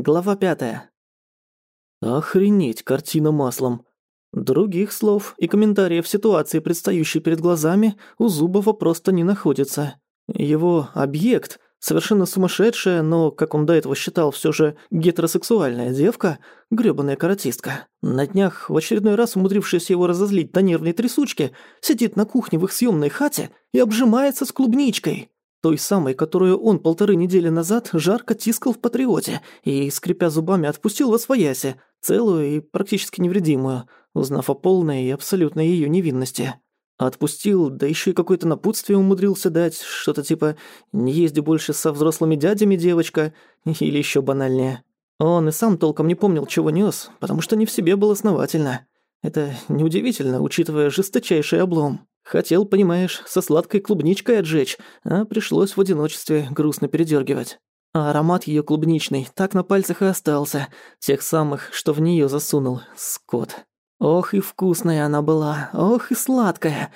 Глава пятая. Охренеть, картина маслом. Других слов и комментариев ситуации, предстающей перед глазами, у Зубова просто не находится. Его объект, совершенно сумасшедшая, но, как он до этого считал, все же гетеросексуальная девка, грёбаная каратистка, на днях, в очередной раз умудрившаяся его разозлить до нервной трясучки, сидит на кухне в их съемной хате и обжимается с клубничкой. Той самой, которую он полторы недели назад жарко тискал в «Патриоте» и, скрипя зубами, отпустил во свояси, целую и практически невредимую, узнав о полной и абсолютной её невинности. Отпустил, да ещё и какое-то напутствие умудрился дать, что-то типа «не езди больше со взрослыми дядями, девочка», или ещё банальнее. Он и сам толком не помнил, чего нёс, потому что не в себе был основательно. Это неудивительно, учитывая жесточайший облом. Хотел, понимаешь, со сладкой клубничкой отжечь, а пришлось в одиночестве грустно передергивать. А аромат ее клубничный так на пальцах и остался, тех самых, что в нее засунул, скот. Ох и вкусная она была, ох и сладкая.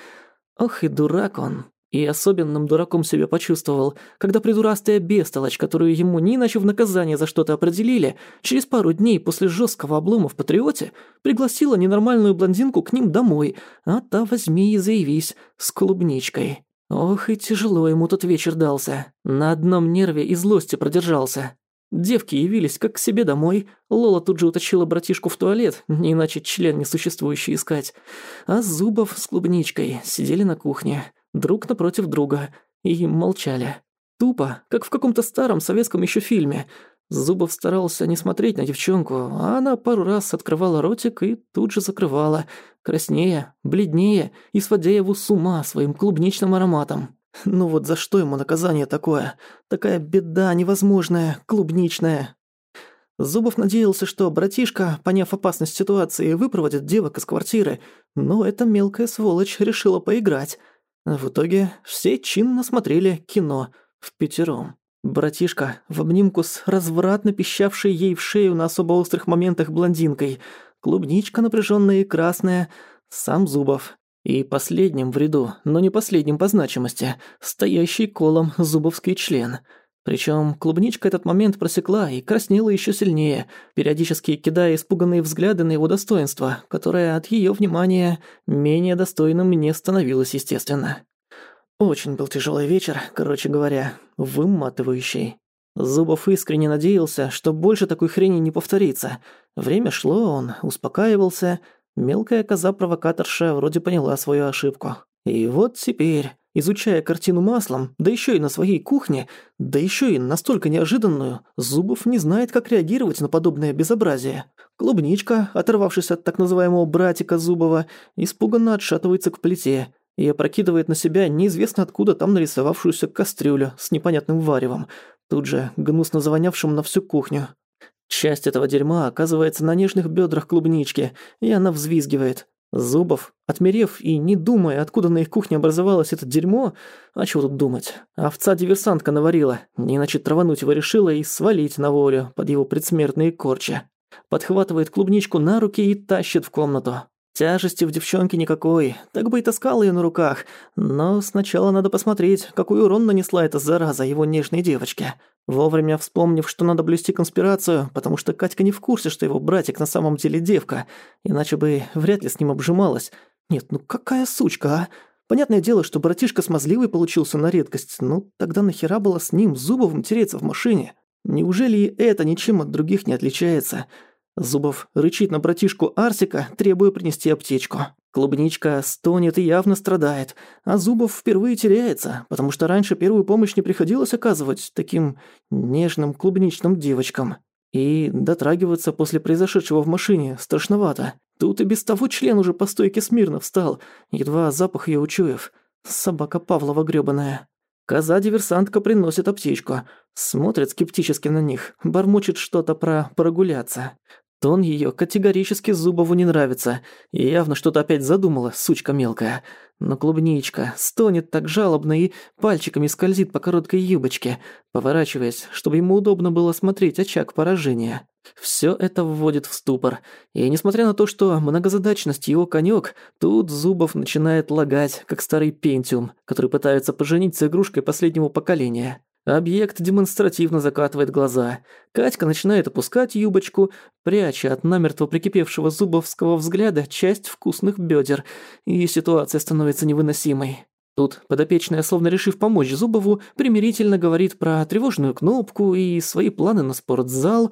Ох и дурак он. И особенным дураком себя почувствовал, когда придурастая бестолочь, которую ему не иначе в наказание за что-то определили, через пару дней после жесткого облома в «Патриоте» пригласила ненормальную блондинку к ним домой, а та возьми и заявись с клубничкой. Ох и тяжело ему тот вечер дался. На одном нерве и злости продержался. Девки явились как к себе домой. Лола тут же утащила братишку в туалет, не иначе член несуществующий искать. А Зубов с клубничкой сидели на кухне друг напротив друга, и молчали. Тупо, как в каком-то старом советском еще фильме. Зубов старался не смотреть на девчонку, а она пару раз открывала ротик и тут же закрывала, краснее, бледнее и сводя его с ума своим клубничным ароматом. Ну вот за что ему наказание такое? Такая беда невозможная, клубничная. Зубов надеялся, что братишка, поняв опасность ситуации, выпроводит девок из квартиры, но эта мелкая сволочь решила поиграть – в итоге все чинно смотрели кино в пятером. Братишка в обнимку с развратно пищавшей ей в шею на особо острых моментах блондинкой, клубничка напряженная и красная, сам Зубов. И последним в ряду, но не последним по значимости, стоящий колом зубовский член – причем клубничка этот момент просекла и краснела еще сильнее, периодически кидая испуганные взгляды на его достоинство, которое от ее внимания менее достойным не становилось, естественно. Очень был тяжелый вечер, короче говоря, выматывающий. Зубов искренне надеялся, что больше такой хрени не повторится. Время шло, он успокаивался. Мелкая коза-провокаторша вроде поняла свою ошибку. И вот теперь Изучая картину маслом, да еще и на своей кухне, да еще и настолько неожиданную, Зубов не знает, как реагировать на подобное безобразие. Клубничка, оторвавшись от так называемого братика Зубова, испуганно отшатывается к плите и опрокидывает на себя неизвестно откуда там нарисовавшуюся кастрюлю с непонятным варевом, тут же гнусно завонявшим на всю кухню. Часть этого дерьма оказывается на нежных бедрах клубнички, и она взвизгивает. Зубов, отмерев и не думая, откуда на их кухне образовалось это дерьмо, а чего тут думать, овца-диверсантка наварила, иначе травануть его решила и свалить на волю под его предсмертные корчи. Подхватывает клубничку на руки и тащит в комнату. Тяжести в девчонке никакой, так бы и таскал ее на руках, но сначала надо посмотреть, какой урон нанесла эта зараза его нежной девочке. Вовремя вспомнив, что надо блюсти конспирацию, потому что Катька не в курсе, что его братик на самом деле девка, иначе бы вряд ли с ним обжималась. Нет, ну какая сучка, а? Понятное дело, что братишка смазливый получился на редкость, ну тогда нахера было с ним Зубовым тереться в машине? Неужели и это ничем от других не отличается? Зубов рычит на братишку Арсика, требуя принести аптечку. Клубничка стонет и явно страдает, а Зубов впервые теряется, потому что раньше первую помощь не приходилось оказывать таким нежным клубничным девочкам. И дотрагиваться после произошедшего в машине страшновато. Тут и без того член уже по стойке смирно встал, едва запах её учуяв. Собака Павлова грёбаная. Коза-диверсантка приносит аптечку, смотрит скептически на них, бормочет что-то про прогуляться. Тон её категорически Зубову не нравится, явно что-то опять задумала, сучка мелкая. Но клубничка стонет так жалобно и пальчиками скользит по короткой юбочке, поворачиваясь, чтобы ему удобно было смотреть очаг поражения. Всё это вводит в ступор, и несмотря на то, что многозадачность его конёк, тут Зубов начинает лагать, как старый пентиум, который пытается поженить с игрушкой последнего поколения. Объект демонстративно закатывает глаза. Катька начинает опускать юбочку, пряча от намертво прикипевшего зубовского взгляда часть вкусных бедер, и ситуация становится невыносимой. Тут подопечная, словно решив помочь Зубову, примирительно говорит про тревожную кнопку и свои планы на спортзал,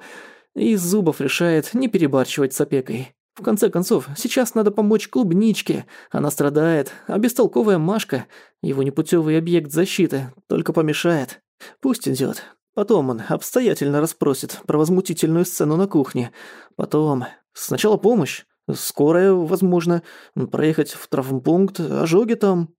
и Зубов решает не перебарщивать с опекой. В конце концов, сейчас надо помочь клубничке. Она страдает, а бестолковая Машка, его непутевый объект защиты, только помешает. Пусть идет. Потом он обстоятельно расспросит про возмутительную сцену на кухне. Потом... Сначала помощь. Скорая, возможно. Проехать в травмпункт, ожоги там.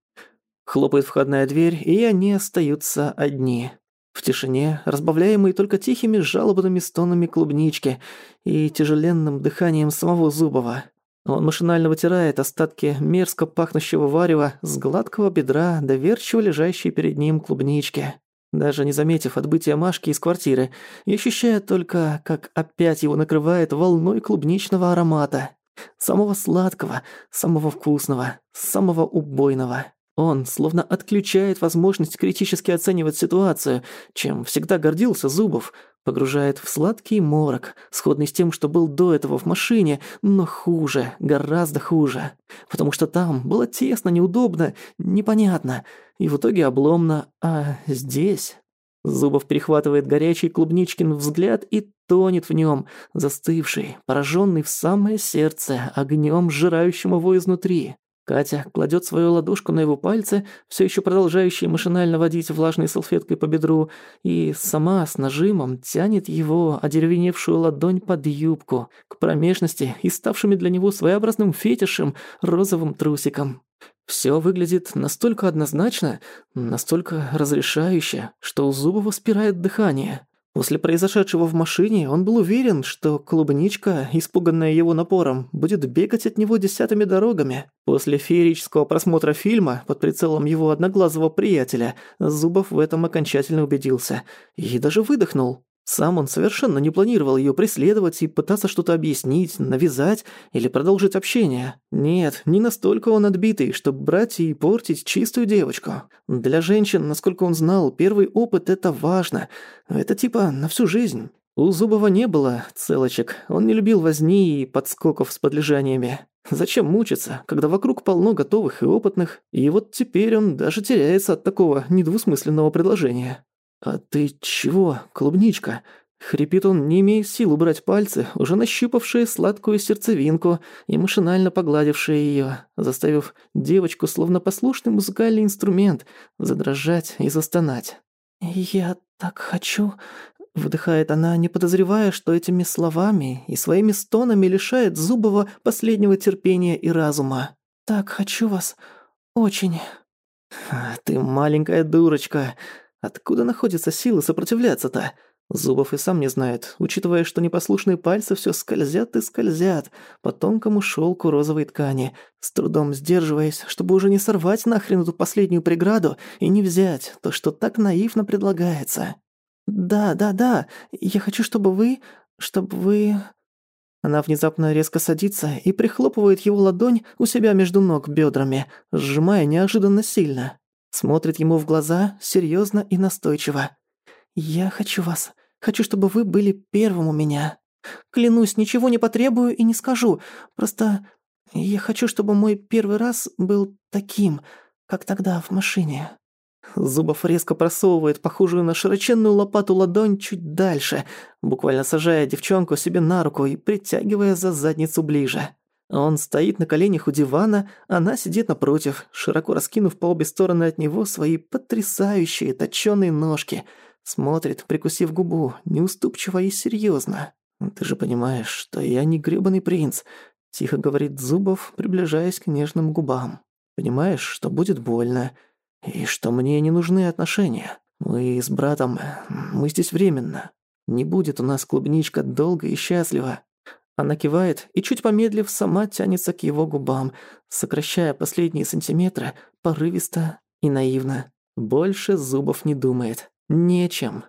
Хлопает входная дверь, и они остаются одни. В тишине, разбавляемой только тихими жалобными стонами клубнички и тяжеленным дыханием самого Зубова. Он машинально вытирает остатки мерзко пахнущего варева с гладкого бедра, доверчиво лежащей перед ним клубнички даже не заметив отбытия Машки из квартиры, и ощущая только, как опять его накрывает волной клубничного аромата. Самого сладкого, самого вкусного, самого убойного. Он словно отключает возможность критически оценивать ситуацию, чем всегда гордился Зубов, погружает в сладкий морок, сходный с тем, что был до этого в машине, но хуже, гораздо хуже. Потому что там было тесно, неудобно, непонятно, и в итоге обломно, а здесь... Зубов перехватывает горячий клубничкин взгляд и тонет в нем, застывший, пораженный в самое сердце огнем, сжирающим его изнутри. Катя кладет свою ладошку на его пальцы, все еще продолжающие машинально водить влажной салфеткой по бедру, и сама с нажимом тянет его одеревеневшую ладонь под юбку, к промежности и ставшими для него своеобразным фетишем розовым трусиком. Все выглядит настолько однозначно, настолько разрешающе, что у Зубова спирает дыхание. После произошедшего в машине он был уверен, что клубничка, испуганная его напором, будет бегать от него десятыми дорогами. После феерического просмотра фильма под прицелом его одноглазого приятеля Зубов в этом окончательно убедился и даже выдохнул. Сам он совершенно не планировал ее преследовать и пытаться что-то объяснить, навязать или продолжить общение. Нет, не настолько он отбитый, чтобы брать и портить чистую девочку. Для женщин, насколько он знал, первый опыт – это важно. Это типа на всю жизнь. У Зубова не было целочек, он не любил возни и подскоков с подлежаниями. Зачем мучиться, когда вокруг полно готовых и опытных, и вот теперь он даже теряется от такого недвусмысленного предложения. «А ты чего, клубничка?» Хрипит он, не имея сил убрать пальцы, уже нащупавшие сладкую сердцевинку и машинально погладившие её, заставив девочку, словно послушный музыкальный инструмент, задрожать и застонать. «Я так хочу...» — выдыхает она, не подозревая, что этими словами и своими стонами лишает Зубова последнего терпения и разума. «Так хочу вас. Очень...» «Ты маленькая дурочка», Откуда находятся силы сопротивляться-то? Зубов и сам не знает, учитывая, что непослушные пальцы все скользят и скользят по тонкому шелку розовой ткани, с трудом сдерживаясь, чтобы уже не сорвать нахрен эту последнюю преграду и не взять то, что так наивно предлагается. «Да, да, да, я хочу, чтобы вы... чтобы вы...» Она внезапно резко садится и прихлопывает его ладонь у себя между ног бедрами, сжимая неожиданно сильно. Смотрит ему в глаза, серьезно и настойчиво. «Я хочу вас. Хочу, чтобы вы были первым у меня. Клянусь, ничего не потребую и не скажу. Просто я хочу, чтобы мой первый раз был таким, как тогда в машине». Зубов резко просовывает похожую на широченную лопату ладонь чуть дальше, буквально сажая девчонку себе на руку и притягивая за задницу ближе. Он стоит на коленях у дивана, она сидит напротив, широко раскинув по обе стороны от него свои потрясающие точёные ножки. Смотрит, прикусив губу, неуступчиво и серьёзно. «Ты же понимаешь, что я не грёбаный принц», — тихо говорит Зубов, приближаясь к нежным губам. «Понимаешь, что будет больно, и что мне не нужны отношения. Мы с братом, мы здесь временно. Не будет у нас клубничка долго и счастливо. Она кивает и, чуть помедлив, сама тянется к его губам, сокращая последние сантиметры, порывисто и наивно. Больше зубов не думает. Нечем.